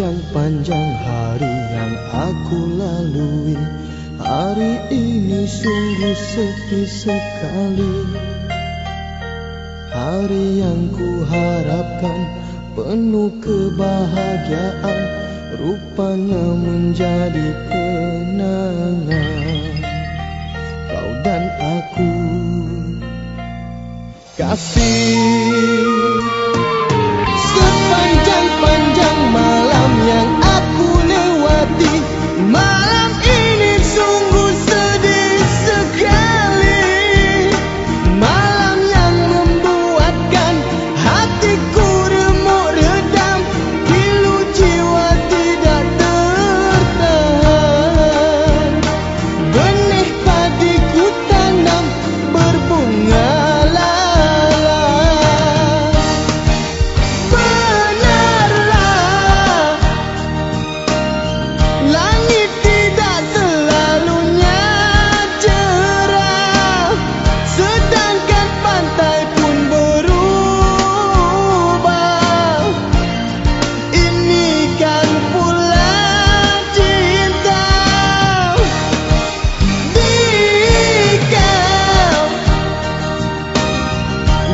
Sepanjang hari yang aku lalui. Hari ini sungguh sepi sekali. Hari yang ku harapkan penuh kebahagiaan Rupanya menjadi kenangan. Kau dan aku. Kasih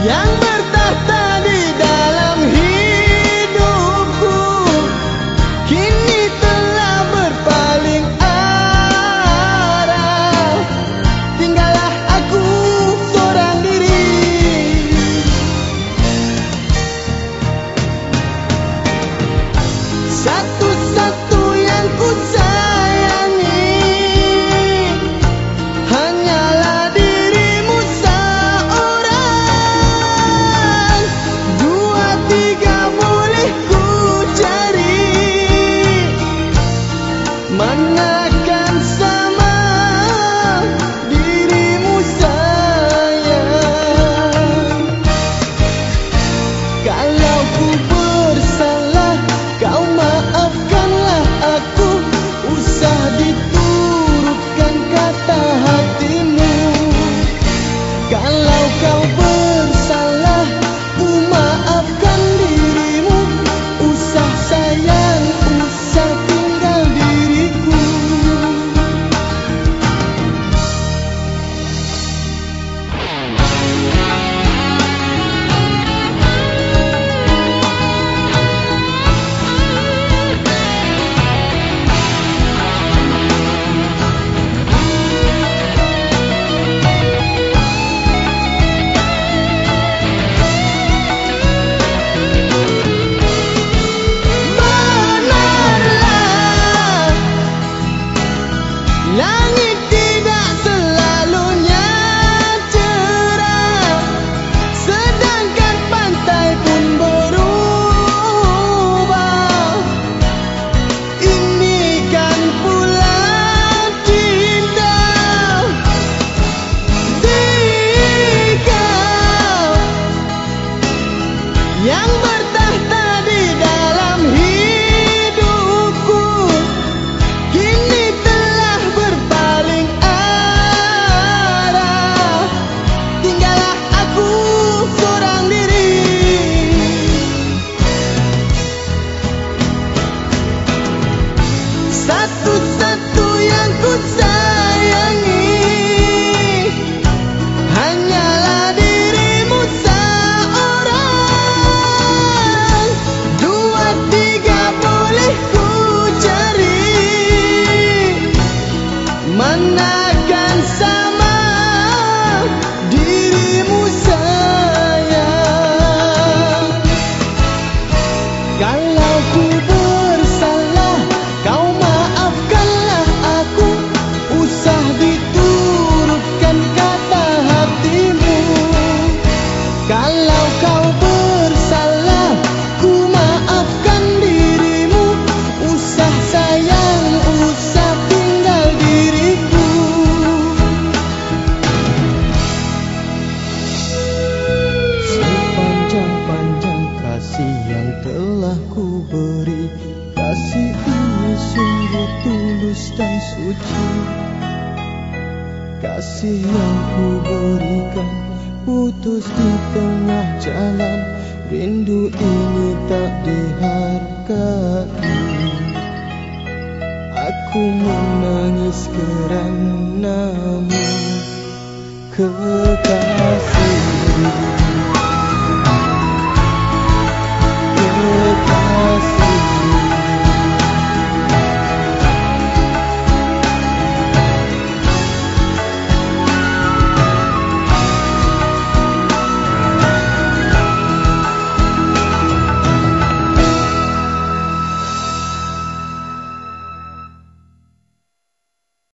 yang bertahta dan suci. Kasih yang ku berikan Putus di tengah jalan Rindu ini tak dihargai. Aku menangis kerana Kekasih